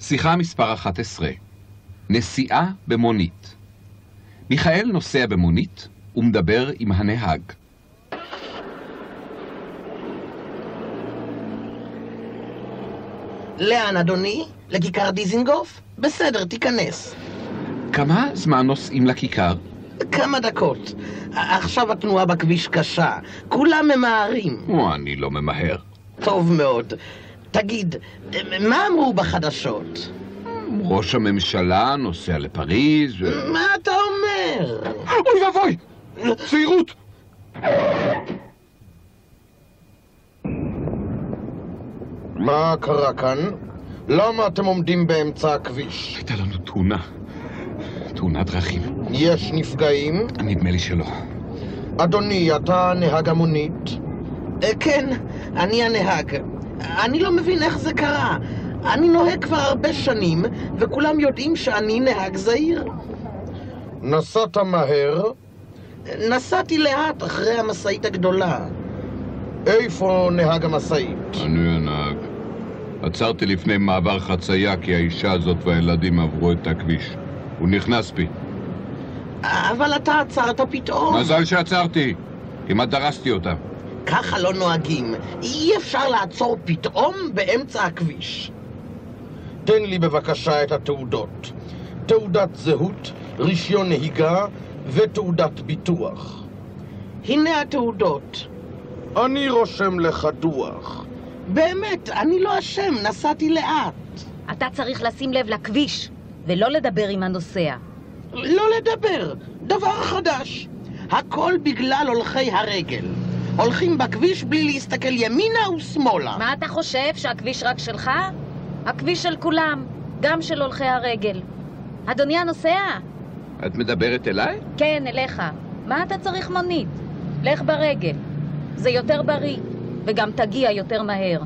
שיחה מספר 11 נסיעה במונית מיכאל נוסע במונית ומדבר עם הנהג. לאן, אדוני? לכיכר דיזינגוף? בסדר, תיכנס. כמה זמן נוסעים לכיכר? כמה דקות. עכשיו התנועה בכביש קשה. כולם ממהרים. או, אני לא ממהר. טוב מאוד. תגיד, מה אמרו בחדשות? ראש הממשלה נוסע לפריז ו... מה אתה אומר? אוי ואבוי! צעירות! מה קרה כאן? למה אתם עומדים באמצע הכביש? הייתה לנו תאונה. תאונת דרכים. יש נפגעים? נדמה לי שלא. אדוני, אתה נהג המונית? אה, כן, אני הנהג. אני לא מבין איך זה קרה. אני נוהג כבר הרבה שנים, וכולם יודעים שאני נהג זהיר. נסעת מהר? נסעתי לאט אחרי המשאית הגדולה. איפה נהג המשאית? אני הנהג. עצרתי לפני מעבר חצייה כי האישה הזאת והילדים עברו את הכביש. הוא נכנס בי. אבל אתה עצרת פתאום. מזל שעצרתי! כמעט דרסתי אותה. ככה לא נוהגים. אי אפשר לעצור פתאום באמצע הכביש. תן לי בבקשה את התעודות. תעודת זהות, רישיון נהיגה ותעודת ביטוח. הנה התעודות. אני רושם לך דוח. באמת, אני לא אשם, נסעתי לאט. אתה צריך לשים לב לכביש, ולא לדבר עם הנוסע. לא לדבר, דבר חדש. הכל בגלל הולכי הרגל. הולכים בכביש בלי להסתכל ימינה ושמאלה. מה אתה חושב, שהכביש רק שלך? הכביש של כולם, גם של הולכי הרגל. אדוני הנוסע? את מדברת אליי? כן, אליך. מה אתה צריך מונית? לך ברגל. זה יותר בריא, וגם תגיע יותר מהר.